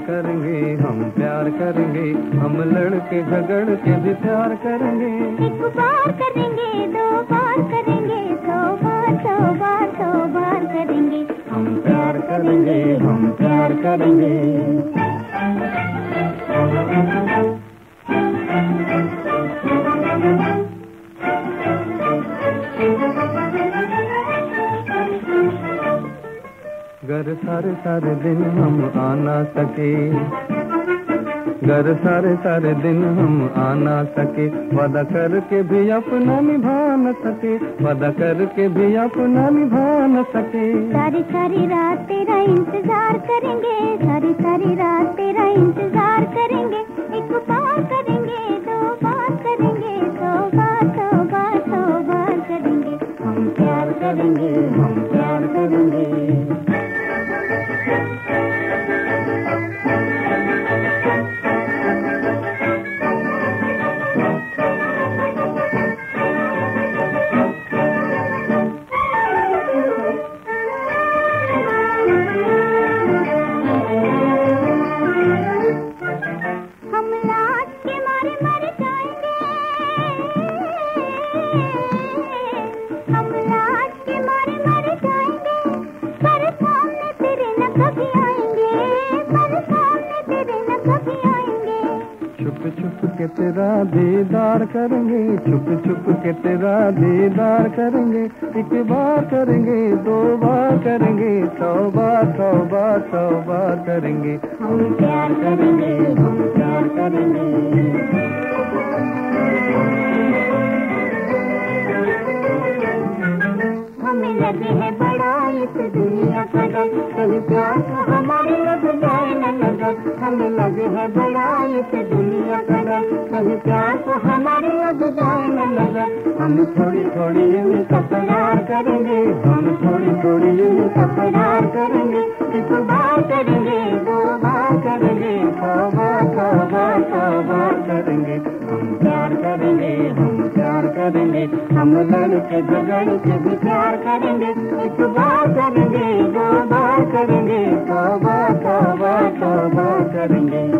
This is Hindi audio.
करेंगे, हम प्यार करेंगे, हम लड़के झगड़ के भी प्यार करेंगे। एक बार करेंगे, दो बार करेंगे। करेंगे हम प्यार करेंगे। घर सारे सारे दिन हम आना सके। घर सारे सारे दिन हम आना सके, वादा करके भी अपना निभा न सके, वादा करके भी अपना निभा न सके। सारी सारी रात तेरा इंतज़ार करेंगे, सारी सारी रात तेरा इंतज़ार करेंगे, एक बार करेंगे, दो बार करेंगे दो बार दो बार दो बार करेंगे। हम प्यार करेंगे, हम प्यार करेंगे। छुप छुप के तेरा दीदार करेंगे, छुप छुप के तेरा दीदार करेंगे, एक बार करेंगे, दो बार करेंगे, सौ बार सौ बार सौ बार करेंगे। हम प्यार करेंगे, हम प्यार करेंगे। हमें लगे है बड़ा इस दुनिया का डर कहीं प्यार हमारे लग जाए न नज़र। हमें लगे है बड़ा इस कहीं प्यार को हमारे जाए नज़र हम थोड़ी थोड़ी इनका तकरार करेंगे। हम थोड़ी थोड़ी इनका तकरार करेंगे। एक बार करेंगे? दो बार करेंगे। बार सौ बार करेंगे। हम प्यार करेंगे। हम प्यार करेंगे। हम लड़के झगड़ के भी प्यार करेंगे। एक बार करेंगे? दो बार करेंगे। बार सौ बार करेंगे।